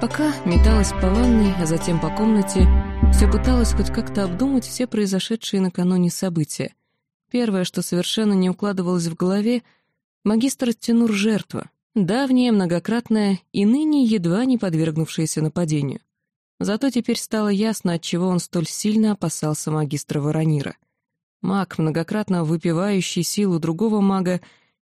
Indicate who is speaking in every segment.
Speaker 1: Пока металась по ванной, а затем по комнате, все пыталась хоть как-то обдумать все произошедшие накануне события. Первое, что совершенно не укладывалось в голове, магистр Тенур жертва, давняя, многократная и ныне едва не подвергнувшаяся нападению. Зато теперь стало ясно, от чего он столь сильно опасался магистра Воронира. Маг, многократно выпивающий силу другого мага,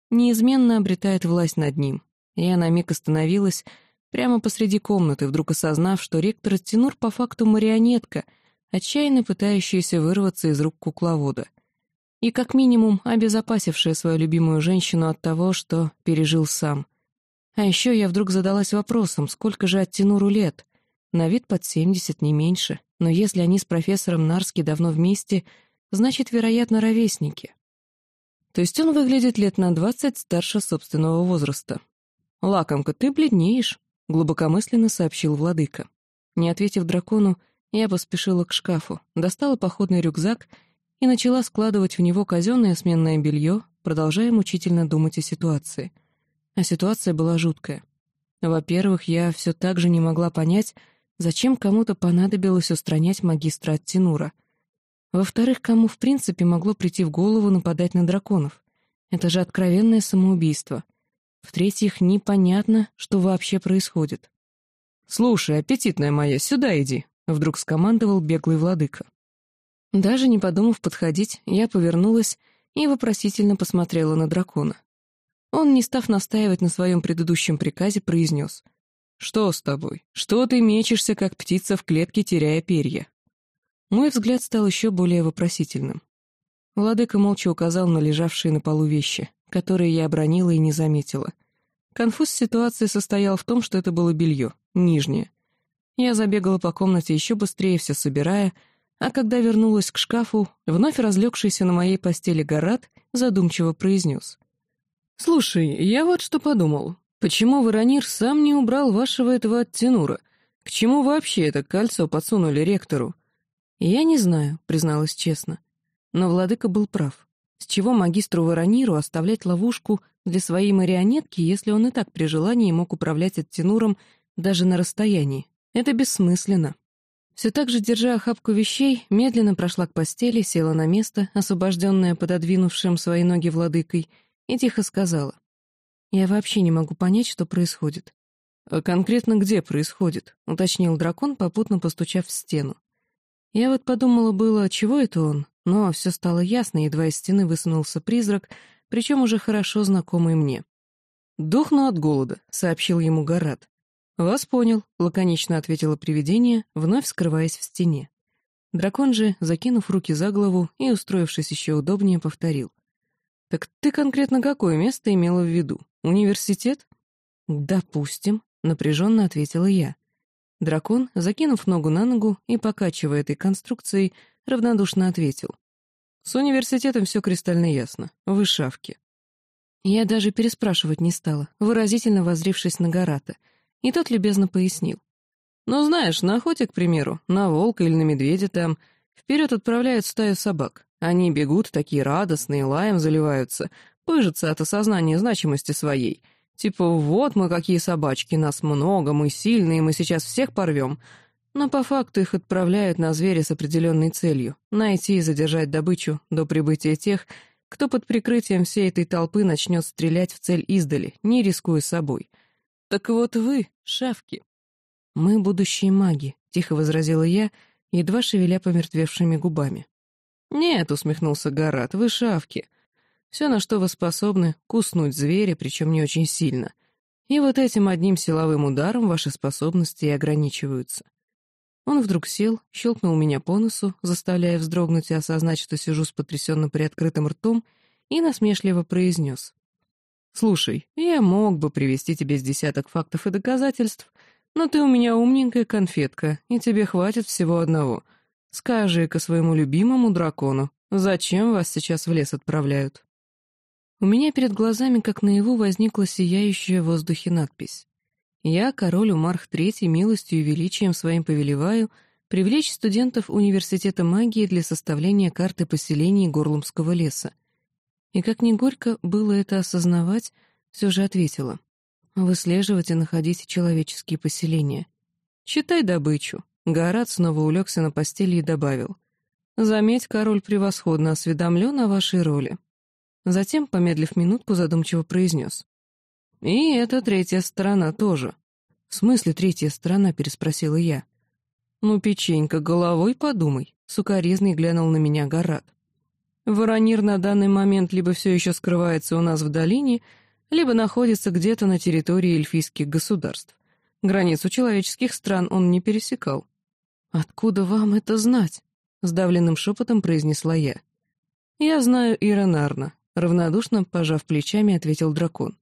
Speaker 1: неизменно обретает власть над ним. Я на миг остановилась, прямо посреди комнаты, вдруг осознав, что ректор Тенур по факту марионетка, отчаянно пытающаяся вырваться из рук кукловода. И как минимум обезопасившая свою любимую женщину от того, что пережил сам. А еще я вдруг задалась вопросом, сколько же от Тенуру лет? На вид под семьдесят, не меньше, но если они с профессором Нарски давно вместе, значит, вероятно, ровесники. То есть он выглядит лет на двадцать старше собственного возраста. «Лакомка, ты бледнеешь», глубокомысленно сообщил владыка. Не ответив дракону, я поспешила к шкафу, достала походный рюкзак и начала складывать в него казенное сменное белье, продолжая мучительно думать о ситуации. А ситуация была жуткая. Во-первых, я все так же не могла понять, зачем кому-то понадобилось устранять магистра от Тинура. Во-вторых, кому в принципе могло прийти в голову нападать на драконов? Это же откровенное самоубийство — в-третьих, непонятно, что вообще происходит. «Слушай, аппетитная моя, сюда иди», — вдруг скомандовал беглый владыка. Даже не подумав подходить, я повернулась и вопросительно посмотрела на дракона. Он, не став настаивать на своем предыдущем приказе, произнес. «Что с тобой? Что ты мечешься, как птица в клетке, теряя перья?» Мой взгляд стал еще более вопросительным. Владыка молча указал на лежавшие на полу вещи которые я обронила и не заметила. Конфуз ситуации состоял в том, что это было белье, нижнее. Я забегала по комнате еще быстрее, все собирая, а когда вернулась к шкафу, вновь разлегшийся на моей постели Гарат задумчиво произнес. «Слушай, я вот что подумал. Почему Воронир сам не убрал вашего этого оттенура? К чему вообще это кольцо подсунули ректору?» «Я не знаю», — призналась честно. Но владыка был прав. С чего магистру Ворониру оставлять ловушку для своей марионетки, если он и так при желании мог управлять оттенуром даже на расстоянии? Это бессмысленно. Все так же, держа охапку вещей, медленно прошла к постели, села на место, освобожденная пододвинувшим свои ноги владыкой, и тихо сказала. «Я вообще не могу понять, что происходит». «А конкретно где происходит?» — уточнил дракон, попутно постучав в стену. Я вот подумала было, чего это он, но все стало ясно, едва из стены высунулся призрак, причем уже хорошо знакомый мне. «Дохну от голода», — сообщил ему Гарат. «Вас понял», — лаконично ответило привидение, вновь скрываясь в стене. Дракон же, закинув руки за голову и устроившись еще удобнее, повторил. «Так ты конкретно какое место имела в виду? Университет?» «Допустим», — напряженно ответила я. Дракон, закинув ногу на ногу и покачивая этой конструкцией, равнодушно ответил. «С университетом все кристально ясно. Вы шавки». Я даже переспрашивать не стала, выразительно возрившись на Гарата, и тот любезно пояснил. «Ну, знаешь, на охоте, к примеру, на волка или на медведя там, вперед отправляют стаю собак. Они бегут, такие радостные, лаем заливаются, пыжатся от осознания значимости своей. Типа, вот мы какие собачки, нас много, мы сильные, мы сейчас всех порвем. Но по факту их отправляют на зверя с определенной целью — найти и задержать добычу до прибытия тех, кто под прикрытием всей этой толпы начнет стрелять в цель издали, не рискуя собой. Так вот вы, шавки. Мы будущие маги, — тихо возразила я, едва шевеля помертвевшими губами. «Нет», — усмехнулся Гарат, — «вы шавки. Все, на что вы способны, куснуть зверя, причем не очень сильно. И вот этим одним силовым ударом ваши способности и ограничиваются. Он вдруг сел, щелкнул меня по носу, заставляя вздрогнуть и осознать, что сижу с потрясенно приоткрытым ртом, и насмешливо произнес. «Слушай, я мог бы привести тебе с десяток фактов и доказательств, но ты у меня умненькая конфетка, и тебе хватит всего одного. Скажи-ка своему любимому дракону, зачем вас сейчас в лес отправляют?» У меня перед глазами, как наяву, возникла сияющая в воздухе надпись. Я, король Умарх III, милостью и величием своим повелеваю привлечь студентов Университета магии для составления карты поселений Горлумского леса. И как ни горько было это осознавать, все же ответила. Выслеживать и находить человеческие поселения. Считай добычу. Гарат снова улегся на постели и добавил. Заметь, король превосходно осведомлен о вашей роли. Затем, помедлив минутку, задумчиво произнес. И эта третья сторона тоже. В смысле третья сторона, переспросила я. Ну, печенька, головой подумай, сукоризный глянул на меня Гарат. Воронир на данный момент либо все еще скрывается у нас в долине, либо находится где-то на территории эльфийских государств. Границу человеческих стран он не пересекал. «Откуда вам это знать?» — сдавленным шепотом произнесла я. «Я знаю Иронарна», — равнодушно, пожав плечами, ответил дракон.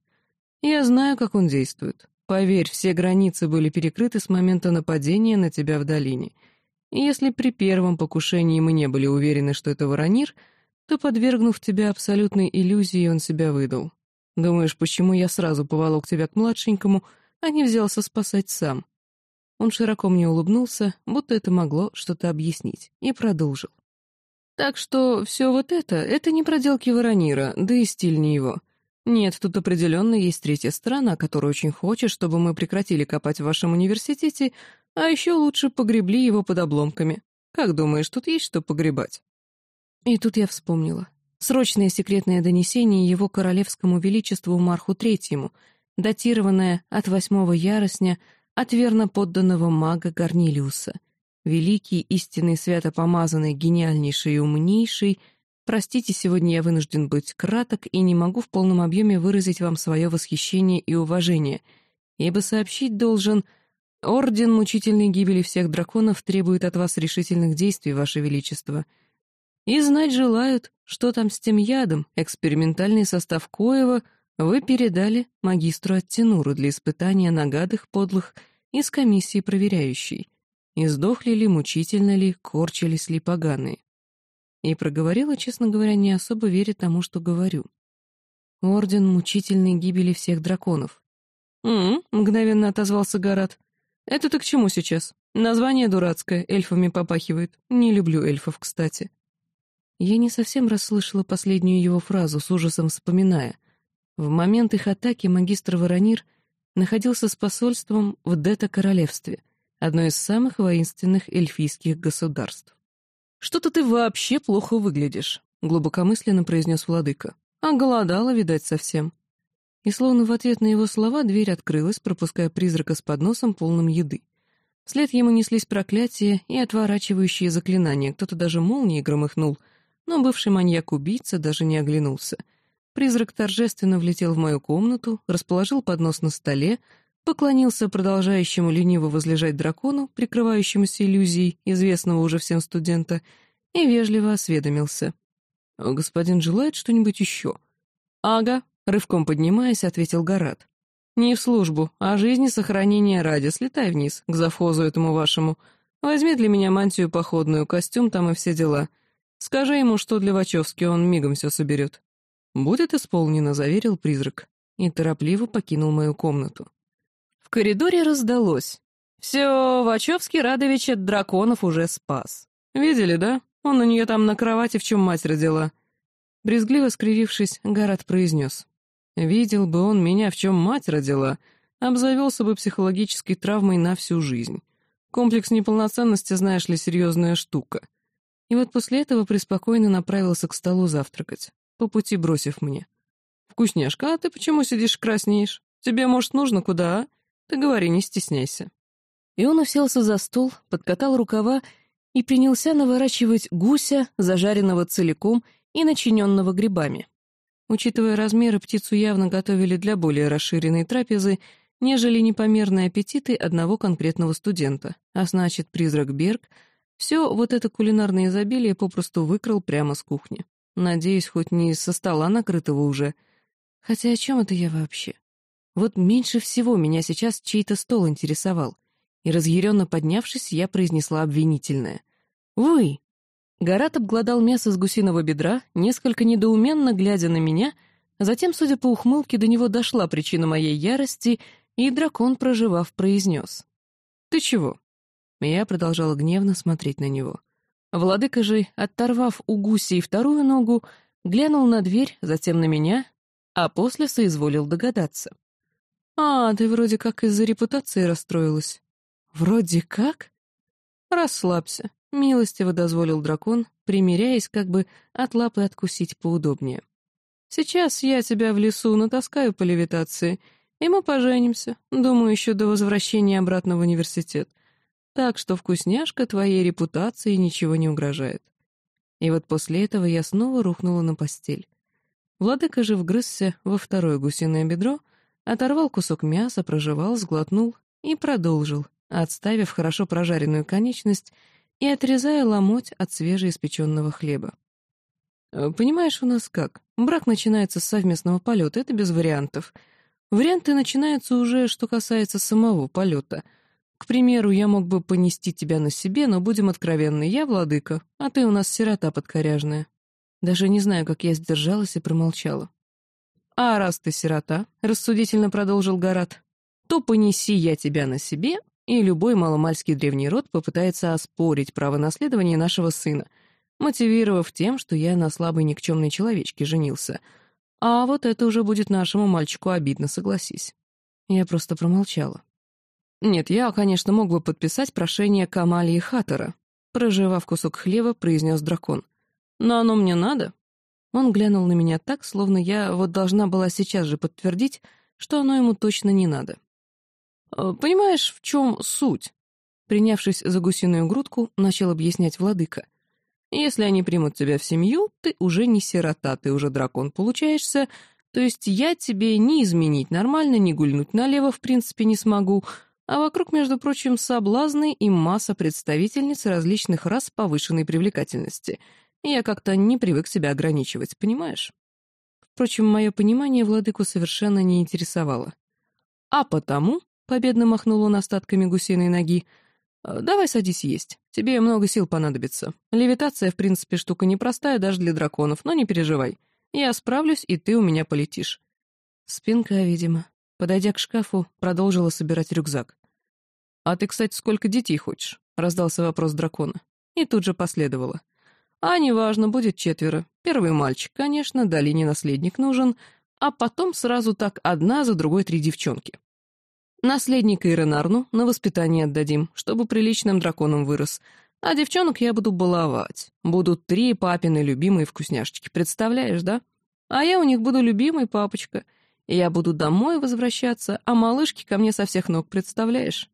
Speaker 1: «Я знаю, как он действует. Поверь, все границы были перекрыты с момента нападения на тебя в долине. И если при первом покушении мы не были уверены, что это Воронир, то, подвергнув тебя абсолютной иллюзии, он себя выдал. Думаешь, почему я сразу поволок тебя к младшенькому, а не взялся спасать сам?» Он широко мне улыбнулся, будто это могло что-то объяснить, и продолжил. «Так что все вот это — это не проделки Воронира, да и стиль не его. Нет, тут определенно есть третья сторона, которая очень хочет, чтобы мы прекратили копать в вашем университете, а еще лучше погребли его под обломками. Как думаешь, тут есть что погребать?» И тут я вспомнила. Срочное секретное донесение его королевскому величеству Марху Третьему, датированное от восьмого яросня от верно подданного мага Корнилиуса. Великий, истинный, свято-помазанный, гениальнейший и умнейший. Простите, сегодня я вынужден быть краток и не могу в полном объеме выразить вам свое восхищение и уважение, ибо сообщить должен... Орден мучительной гибели всех драконов требует от вас решительных действий, Ваше Величество — и знать желают, что там с тем ядом, экспериментальный состав коего вы передали магистру Аттенуру для испытания на гадах подлых из комиссии проверяющей, и сдохли ли, мучительно ли, корчились ли поганые. И проговорила, честно говоря, не особо веря тому, что говорю. Орден мучительной гибели всех драконов. «М-м», мгновенно отозвался Гарат. «Это-то к чему сейчас? Название дурацкое, эльфами попахивает. Не люблю эльфов, кстати». Я не совсем расслышала последнюю его фразу, с ужасом вспоминая. В момент их атаки магистр Воронир находился с посольством в Дета-королевстве, одно из самых воинственных эльфийских государств. «Что-то ты вообще плохо выглядишь», — глубокомысленно произнес владыка. «А голодала, видать, совсем». И словно в ответ на его слова дверь открылась, пропуская призрака с подносом, полным еды. Вслед ему неслись проклятия и отворачивающие заклинания, кто-то даже молнией громыхнул — но бывший маньяк-убийца даже не оглянулся. Призрак торжественно влетел в мою комнату, расположил поднос на столе, поклонился продолжающему лениво возлежать дракону, прикрывающемуся иллюзией известного уже всем студента, и вежливо осведомился. «Господин желает что-нибудь еще?» «Ага», — рывком поднимаясь, ответил Гарат. «Не в службу, а жизни сохранения ради. Слетай вниз, к завхозу этому вашему. Возьми для меня мантию походную, костюм там и все дела. Скажи ему, что для Вачовски он мигом все соберет. Будет исполнено, заверил призрак, и торопливо покинул мою комнату. В коридоре раздалось. Все, Вачовский Радович от драконов уже спас. Видели, да? Он у нее там на кровати, в чем мать родила. Брезгливо скривившись, Гарат произнес. Видел бы он меня, в чем мать родила, обзавелся бы психологической травмой на всю жизнь. Комплекс неполноценности, знаешь ли, серьезная штука. И вот после этого преспокойно направился к столу завтракать, по пути бросив мне. «Вкусняшка, а ты почему сидишь краснеешь? Тебе, может, нужно куда, а? Ты говори, не стесняйся». И он уселся за стол, подкатал рукава и принялся наворачивать гуся, зажаренного целиком и начиненного грибами. Учитывая размеры, птицу явно готовили для более расширенной трапезы, нежели непомерные аппетиты одного конкретного студента, а значит, призрак Берг — все вот это кулинарное изобилие попросту выкрал прямо с кухни. Надеюсь, хоть не со стола накрытого уже. Хотя о чем это я вообще? Вот меньше всего меня сейчас чей-то стол интересовал. И разъяренно поднявшись, я произнесла обвинительное. «Вы!» Гарат обглодал мясо с гусиного бедра, несколько недоуменно глядя на меня, а затем, судя по ухмылке, до него дошла причина моей ярости, и дракон, проживав, произнес. «Ты чего? Я продолжала гневно смотреть на него. Владыка же, оторвав у гуси вторую ногу, глянул на дверь, затем на меня, а после соизволил догадаться. «А, ты вроде как из-за репутации расстроилась». «Вроде как?» «Расслабься», — милостиво дозволил дракон, примиряясь, как бы от лапы откусить поудобнее. «Сейчас я тебя в лесу натаскаю по левитации, и мы поженимся, думаю, еще до возвращения обратно в университет. Так что вкусняшка твоей репутации ничего не угрожает». И вот после этого я снова рухнула на постель. Владыка же вгрызся во второе гусиное бедро, оторвал кусок мяса, прожевал, сглотнул и продолжил, отставив хорошо прожаренную конечность и отрезая ломоть от свежеиспеченного хлеба. «Э, «Понимаешь, у нас как? Брак начинается с совместного полета, это без вариантов. Варианты начинаются уже, что касается самого полета. К примеру, я мог бы понести тебя на себе, но будем откровенны, я владыка, а ты у нас сирота подкоряжная». Даже не знаю, как я сдержалась и промолчала. «А раз ты сирота», — рассудительно продолжил Гарат, то понеси я тебя на себе, и любой маломальский древний род попытается оспорить право наследования нашего сына, мотивировав тем, что я на слабой никчемной человечке женился. А вот это уже будет нашему мальчику обидно, согласись. Я просто промолчала. Нет, я, конечно, мог бы подписать прошение Камалии Хаттера. Проживав кусок хлеба, произнес дракон. Но оно мне надо. Он глянул на меня так, словно я вот должна была сейчас же подтвердить, что оно ему точно не надо. Э, «Понимаешь, в чем суть?» Принявшись за гусиную грудку, начал объяснять владыка. «Если они примут тебя в семью, ты уже не сирота, ты уже дракон получаешься, то есть я тебе не изменить нормально, не гульнуть налево в принципе не смогу, а вокруг, между прочим, соблазны и масса представительниц различных рас повышенной привлекательности. Я как-то не привык себя ограничивать, понимаешь?» Впрочем, мое понимание владыку совершенно не интересовало. А потому Победно махнул он остатками гусиной ноги. «Э, «Давай садись есть. Тебе много сил понадобится. Левитация, в принципе, штука непростая даже для драконов, но не переживай. Я справлюсь, и ты у меня полетишь». Спинка, видимо. Подойдя к шкафу, продолжила собирать рюкзак. «А ты, кстати, сколько детей хочешь?» — раздался вопрос дракона. И тут же последовало. «А неважно, будет четверо. Первый мальчик, конечно, долине наследник нужен, а потом сразу так одна за другой три девчонки. Наследника Иренарну на воспитание отдадим, чтобы приличным драконом вырос. А девчонок я буду баловать. Будут три папины любимые вкусняшечки, представляешь, да? А я у них буду любимый папочка. Я буду домой возвращаться, а малышки ко мне со всех ног, представляешь?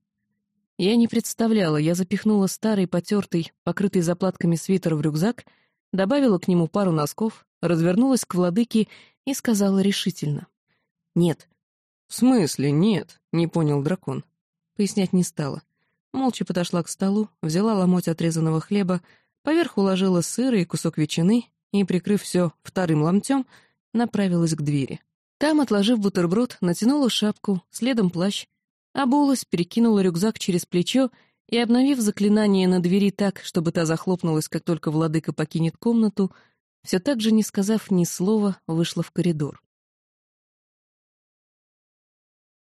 Speaker 1: Я не представляла, я запихнула старый, потертый, покрытый заплатками свитер в рюкзак, добавила к нему пару носков, развернулась к владыке и сказала решительно. «Нет, «В смысле нет?» — не понял дракон. Пояснять не стала. Молча подошла к столу, взяла ломоть отрезанного хлеба, поверх уложила сыр и кусок ветчины и, прикрыв все вторым ломтем, направилась к двери. Там, отложив бутерброд, натянула шапку, следом плащ, обулась, перекинула рюкзак через плечо и, обновив заклинание на двери так, чтобы та захлопнулась, как только владыка покинет комнату, все так же, не сказав ни слова, вышла в коридор.